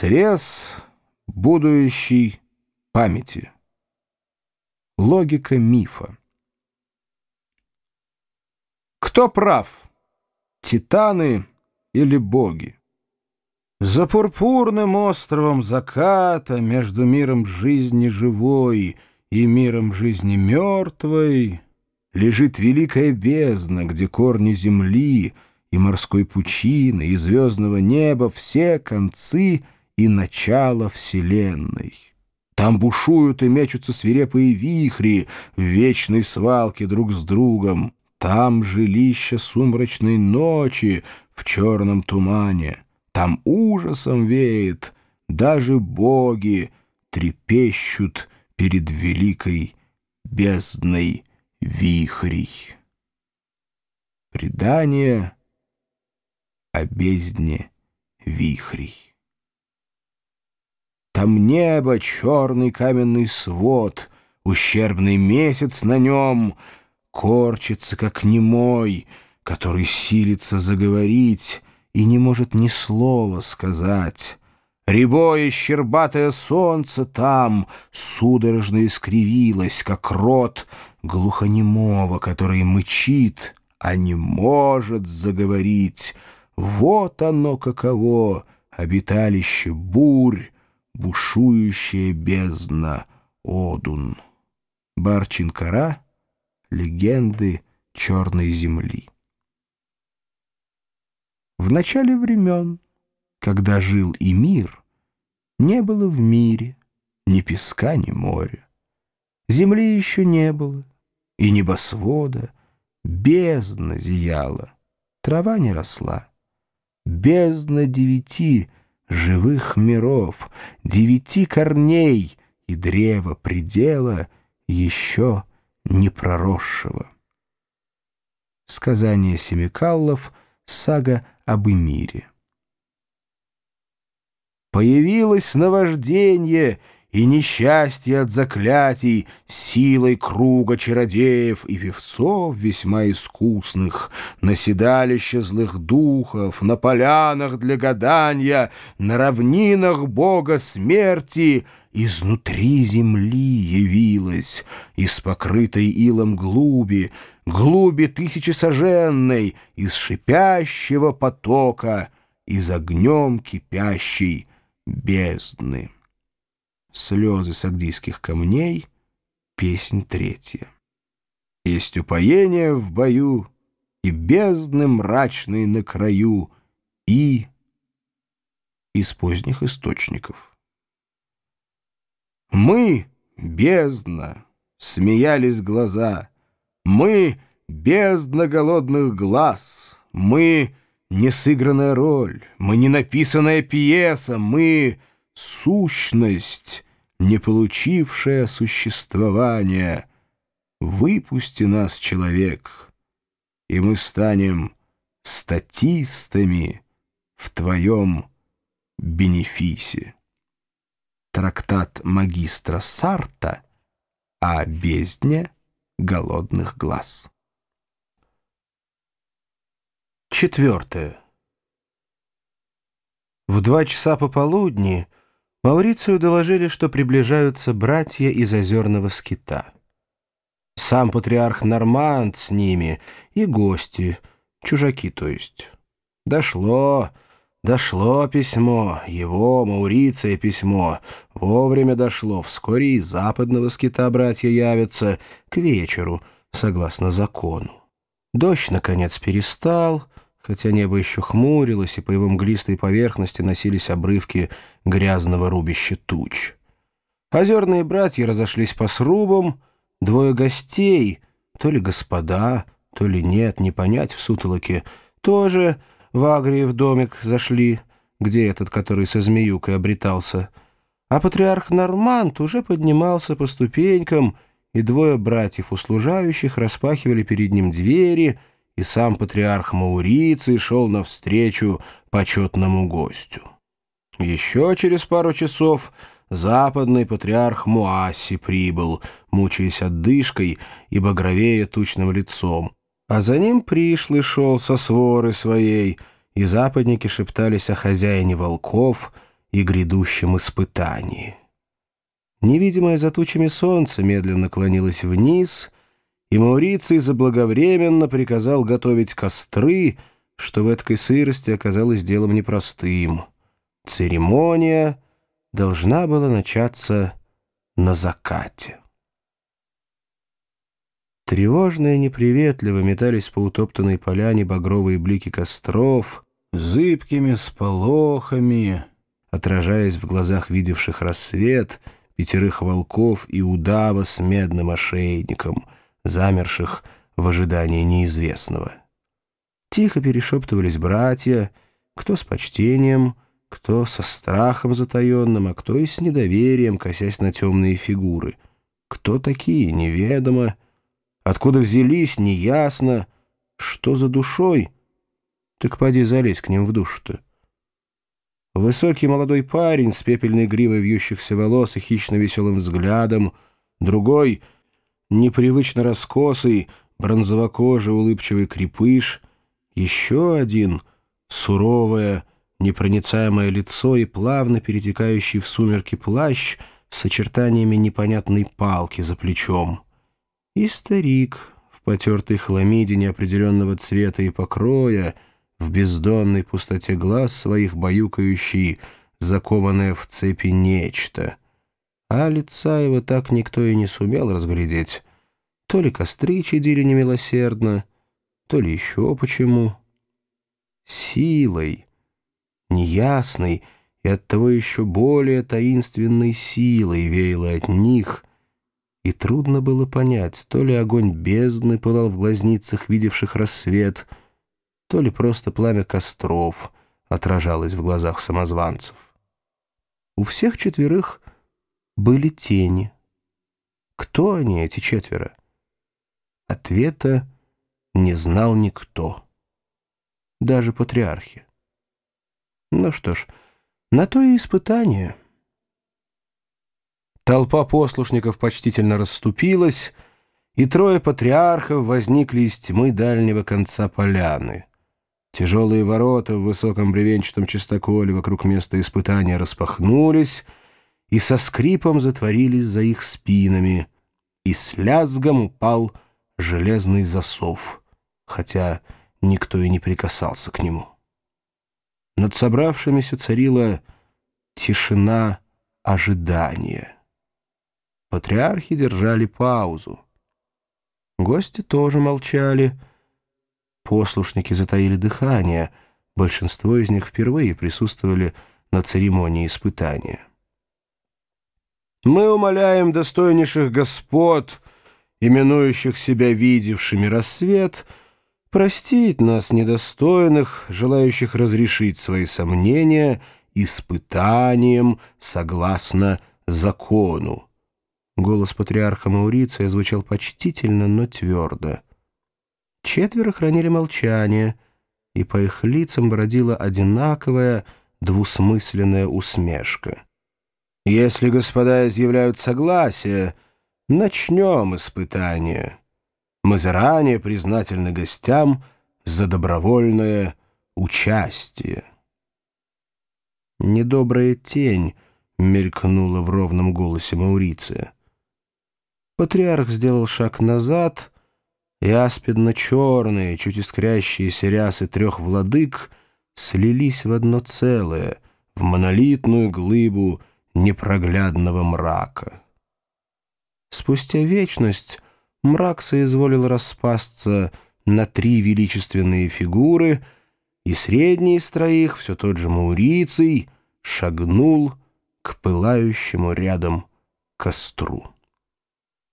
Срез будущей памяти. Логика мифа. Кто прав? Титаны или боги? За пурпурным островом заката между миром жизни живой и миром жизни мертвой лежит великая бездна, где корни земли и морской пучины, и звездного неба все концы — и начало Вселенной. Там бушуют и мечутся свирепые вихри в вечной свалке друг с другом. Там жилище сумрачной ночи в черном тумане. Там ужасом веет, даже боги трепещут перед великой бездной вихрей. Предание о бездне вихрей. Там небо, черный каменный свод, Ущербный месяц на нем Корчится, как немой, Который силится заговорить И не может ни слова сказать. Рябое щербатое солнце там Судорожно искривилось, как рот Глухонемого, который мычит, А не может заговорить. Вот оно каково, обиталище бурь, бушующая бездна Одун. Барчинкара — легенды черной земли. В начале времен, когда жил и мир, не было в мире ни песка, ни моря. Земли еще не было, и небосвода, бездна зияла, трава не росла. Бездна девяти — живых миров, девяти корней и древа предела еще не проросшего. Сказание Семикаллов, сага об Эмире. Появилось наваждение — и несчастье от заклятий, силой круга чародеев и певцов весьма искусных, на седалище злых духов, на полянах для гадания, на равнинах бога смерти изнутри земли явилась, из покрытой илом глуби, глуби тысячесоженной, из шипящего потока, из огнем кипящей бездны. Слезы сагдийских камней, песнь третья. Есть упоение в бою, и бездны мрачные на краю, и из поздних источников. Мы, бездна, смеялись глаза, мы, бездна голодных глаз, мы, несыгранная роль, мы, ненаписанная пьеса, мы сущность, не получившая существования. Выпусти нас, человек, и мы станем статистами в твоем бенефисе. Трактат магистра Сарта о бездне голодных глаз. Четвертое. В два часа пополудни Маурицию доложили, что приближаются братья из озерного скита. Сам патриарх Норманд с ними и гости, чужаки то есть. Дошло, дошло письмо, его, Мауриция, письмо. Вовремя дошло, вскоре из западного скита братья явятся к вечеру, согласно закону. Дождь, наконец, перестал — хотя небо еще хмурилось, и по его мглистой поверхности носились обрывки грязного рубища туч. Озерные братья разошлись по срубам, двое гостей, то ли господа, то ли нет, не понять в сутолоке, тоже в Агрии в домик зашли, где этот, который со змеюкой обретался. А патриарх Нормант уже поднимался по ступенькам, и двое братьев-услужающих распахивали перед ним двери — и сам патриарх Мауриций шел навстречу почетному гостю. Еще через пару часов западный патриарх Муаси прибыл, мучаясь отдышкой и багровея тучным лицом. А за ним пришлый шел со своры своей, и западники шептались о хозяине волков и грядущем испытании. Невидимое за тучами солнце медленно клонилось вниз, и Мауриций заблаговременно приказал готовить костры, что в этой сырости оказалось делом непростым. Церемония должна была начаться на закате. Тревожно и неприветливо метались по утоптанной поляне багровые блики костров, зыбкими сполохами, отражаясь в глазах видевших рассвет, пятерых волков и удава с медным ошейником, замерших в ожидании неизвестного. Тихо перешептывались братья, кто с почтением, кто со страхом затаенным, а кто и с недоверием, косясь на темные фигуры. Кто такие, неведомо, откуда взялись, неясно, что за душой, так поди залезь к ним в душу-то. Высокий молодой парень с пепельной гривой вьющихся волос и хищно-веселым взглядом, другой, непривычно раскосый, бронзовокожий улыбчивый крепыш, еще один, суровое, непроницаемое лицо и плавно перетекающий в сумерки плащ с очертаниями непонятной палки за плечом. И старик в потертой хламиде неопределенного цвета и покроя — в бездонной пустоте глаз своих баюкающий, закованное в цепи нечто. А лица его так никто и не сумел разглядеть. То ли костры чадили немилосердно, то ли еще почему. Силой, неясной и оттого еще более таинственной силой веяло от них, и трудно было понять, то ли огонь бездны пылал в глазницах, видевших рассвет — то ли просто пламя костров отражалось в глазах самозванцев. У всех четверых были тени. Кто они, эти четверо? Ответа не знал никто. Даже патриархи. Ну что ж, на то и испытание. Толпа послушников почтительно расступилась, и трое патриархов возникли из тьмы дальнего конца поляны. Тяжелые ворота в высоком бревенчатом чистоколе вокруг места испытания распахнулись и со скрипом затворились за их спинами, и с лязгом упал железный засов, хотя никто и не прикасался к нему. Над собравшимися царила тишина ожидания. Патриархи держали паузу. Гости тоже молчали, Послушники затаили дыхание, большинство из них впервые присутствовали на церемонии испытания. «Мы умоляем достойнейших господ, именующих себя видевшими рассвет, простить нас, недостойных, желающих разрешить свои сомнения испытанием согласно закону». Голос патриарха Мауриция звучал почтительно, но твердо. Четверо хранили молчание, и по их лицам бродила одинаковая двусмысленная усмешка. «Если господа изъявляют согласие, начнем испытание. Мы заранее признательны гостям за добровольное участие». Недобрая тень мелькнула в ровном голосе Мауриция. Патриарх сделал шаг назад — и аспидно-черные, чуть искрящиеся рясы трех владык слились в одно целое, в монолитную глыбу непроглядного мрака. Спустя вечность мрак соизволил распасться на три величественные фигуры, и средний из троих, все тот же Мауриций, шагнул к пылающему рядом костру.